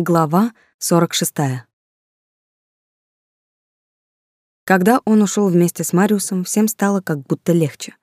Глава 46. Когда он ушел вместе с Мариусом, всем стало как будто легче.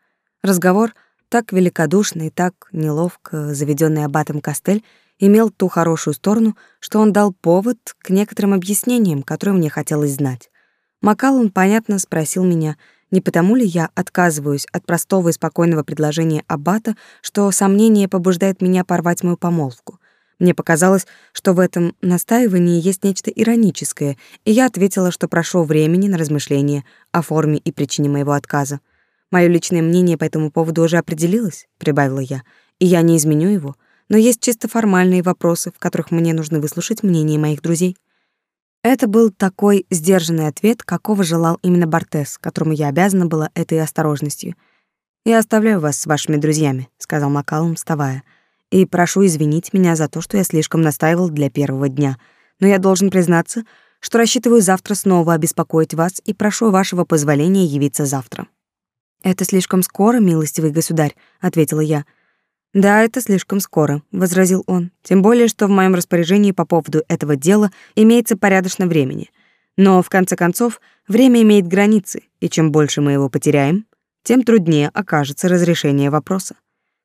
Разговор, так великодушный, так неловко заведенный аббатом Костель, имел ту хорошую сторону, что он дал повод к некоторым объяснениям, которые мне хотелось знать. Макалон, понятно, спросил меня, не потому ли я отказываюсь от простого и спокойного предложения аббата, что сомнение побуждает меня порвать мою помолвку — мне показалось, что в этом настаивании есть нечто ироническое, и я ответила, что прошу времени на размышление о форме и причине моего отказа. Моё личное мнение по этому поводу уже определилось, прибавила я, и я не изменю его, но есть чисто формальные вопросы, в которых мне нужно выслушать мнение моих друзей. Это был такой сдержанный ответ, какого желал именно Бартес, которому я обязана была этой осторожностью. «Я оставляю вас с вашими друзьями», — сказал Макалум, вставая и прошу извинить меня за то, что я слишком настаивал для первого дня. Но я должен признаться, что рассчитываю завтра снова обеспокоить вас и прошу вашего позволения явиться завтра». «Это слишком скоро, милостивый государь», — ответила я. «Да, это слишком скоро», — возразил он. «Тем более, что в моем распоряжении по поводу этого дела имеется порядочно времени. Но, в конце концов, время имеет границы, и чем больше мы его потеряем, тем труднее окажется разрешение вопроса.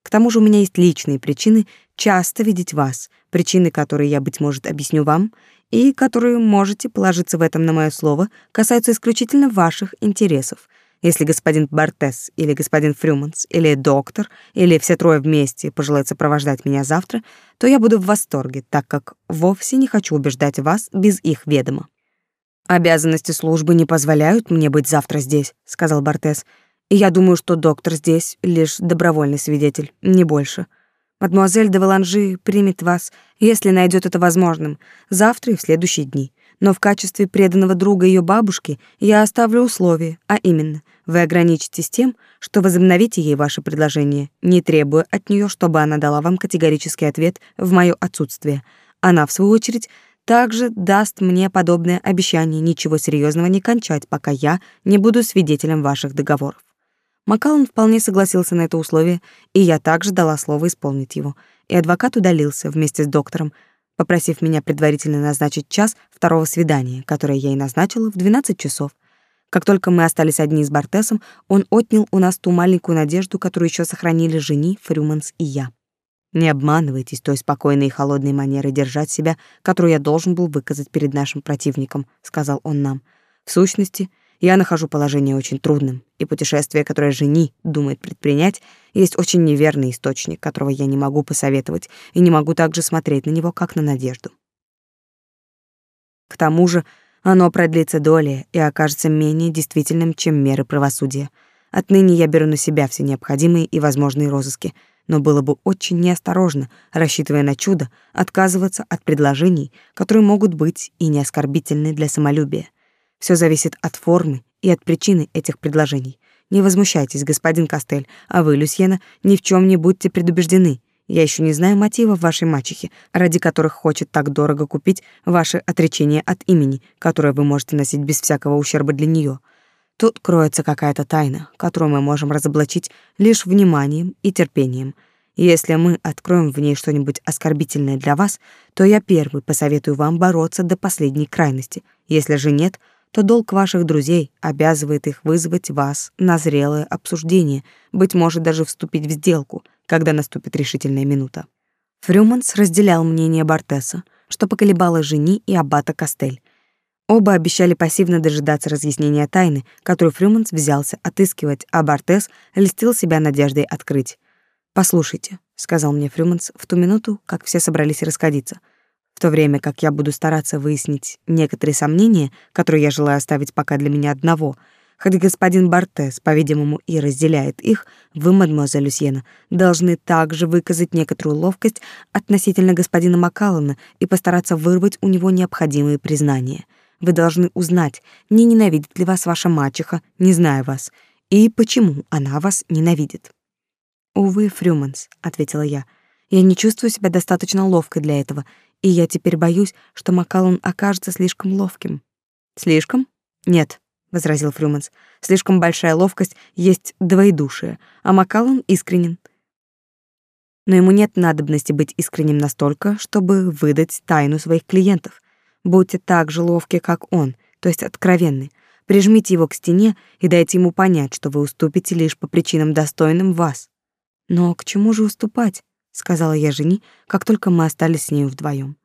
К тому же у меня есть личные причины часто видеть вас, причины, которые я, быть может, объясню вам, и которые можете положиться в этом на мое слово, касаются исключительно ваших интересов. Если господин Бартес или господин Фрюманс или доктор или все трое вместе пожелают сопровождать меня завтра, то я буду в восторге, так как вовсе не хочу убеждать вас без их ведома. Обязанности службы не позволяют мне быть завтра здесь, сказал Бартес. И я думаю, что доктор здесь лишь добровольный свидетель, не больше. Мадемуазель де Валанжи примет вас, если найдет это возможным, завтра и в следующие дни. Но в качестве преданного друга ее бабушки я оставлю условие, а именно, вы ограничитесь тем, что возобновите ей ваше предложение, не требуя от нее, чтобы она дала вам категорический ответ в моё отсутствие. Она, в свою очередь, также даст мне подобное обещание ничего серьезного не кончать, пока я не буду свидетелем ваших договоров. Макалон вполне согласился на это условие, и я также дала слово исполнить его. И адвокат удалился вместе с доктором, попросив меня предварительно назначить час второго свидания, которое я и назначила в 12 часов. Как только мы остались одни с Бартесом, он отнял у нас ту маленькую надежду, которую еще сохранили жени, Фрюманс и я. Не обманывайтесь той спокойной и холодной манерой держать себя, которую я должен был выказать перед нашим противником, сказал он нам. В сущности, я нахожу положение очень трудным, и путешествие, которое жени думает предпринять, есть очень неверный источник, которого я не могу посоветовать, и не могу также смотреть на него, как на надежду. К тому же оно продлится долее и окажется менее действительным, чем меры правосудия. Отныне я беру на себя все необходимые и возможные розыски, но было бы очень неосторожно, рассчитывая на чудо, отказываться от предложений, которые могут быть и не оскорбительны для самолюбия. Все зависит от формы и от причины этих предложений. Не возмущайтесь, господин Кастель, а вы, Люсьена, ни в чем не будьте предубеждены. Я еще не знаю мотивов вашей мачехи, ради которых хочет так дорого купить ваше отречение от имени, которое вы можете носить без всякого ущерба для нее. Тут кроется какая-то тайна, которую мы можем разоблачить лишь вниманием и терпением. Если мы откроем в ней что-нибудь оскорбительное для вас, то я первый посоветую вам бороться до последней крайности. Если же нет, то долг ваших друзей обязывает их вызвать вас на зрелое обсуждение, быть может, даже вступить в сделку, когда наступит решительная минута. Фрюманс разделял мнение Бартеса, что поколебало жени и аббата Кастель. Оба обещали пассивно дожидаться разъяснения тайны, которую Фрюманс взялся отыскивать, а Бартес льстил себя надеждой открыть. «Послушайте», — сказал мне Фрюманс в ту минуту, как все собрались расходиться — в то время как я буду стараться выяснить некоторые сомнения, которые я желаю оставить пока для меня одного, хоть господин Бартес, по-видимому, и разделяет их, вы, мадемуазель Люсьена, должны также выказать некоторую ловкость относительно господина Маккаллана и постараться вырвать у него необходимые признания. Вы должны узнать, не ненавидит ли вас ваша мачеха, не зная вас, и почему она вас ненавидит. «Увы, Фрюманс», — ответила я, — «я не чувствую себя достаточно ловкой для этого и я теперь боюсь, что Макалон окажется слишком ловким. Слишком? Нет, возразил Фрюманс. Слишком большая ловкость есть двоедушие, а Макалон искренен. но ему нет надобности быть искренним настолько, чтобы выдать тайну своих клиентов. Будьте так же ловки, как он, то есть откровенны. Прижмите его к стене и дайте ему понять, что вы уступите лишь по причинам достойным вас. Но к чему же уступать? Сказала я жене, как только мы остались с ней вдвоем.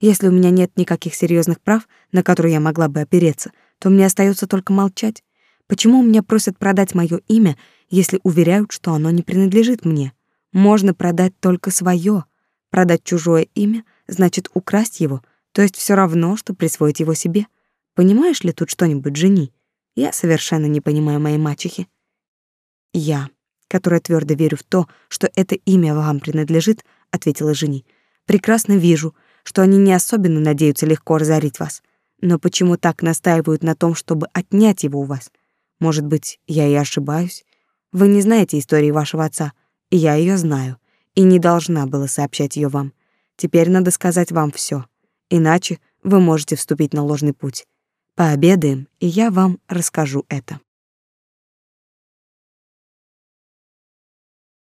Если у меня нет никаких серьезных прав, на которые я могла бы опереться, то мне остается только молчать. Почему меня просят продать мое имя, если уверяют, что оно не принадлежит мне? Можно продать только свое. Продать чужое имя значит украсть его, то есть все равно, что присвоить его себе. Понимаешь ли тут что-нибудь, жени? Я совершенно не понимаю моей мачехи. Я, которая твердо верю в то, что это имя вам принадлежит, ответила жени. Прекрасно вижу, что они не особенно надеются легко разорить вас. Но почему так настаивают на том, чтобы отнять его у вас? Может быть, я и ошибаюсь? Вы не знаете истории вашего отца, и я ее знаю, и не должна была сообщать ее вам. Теперь надо сказать вам все, иначе вы можете вступить на ложный путь. Пообедаем, и я вам расскажу это.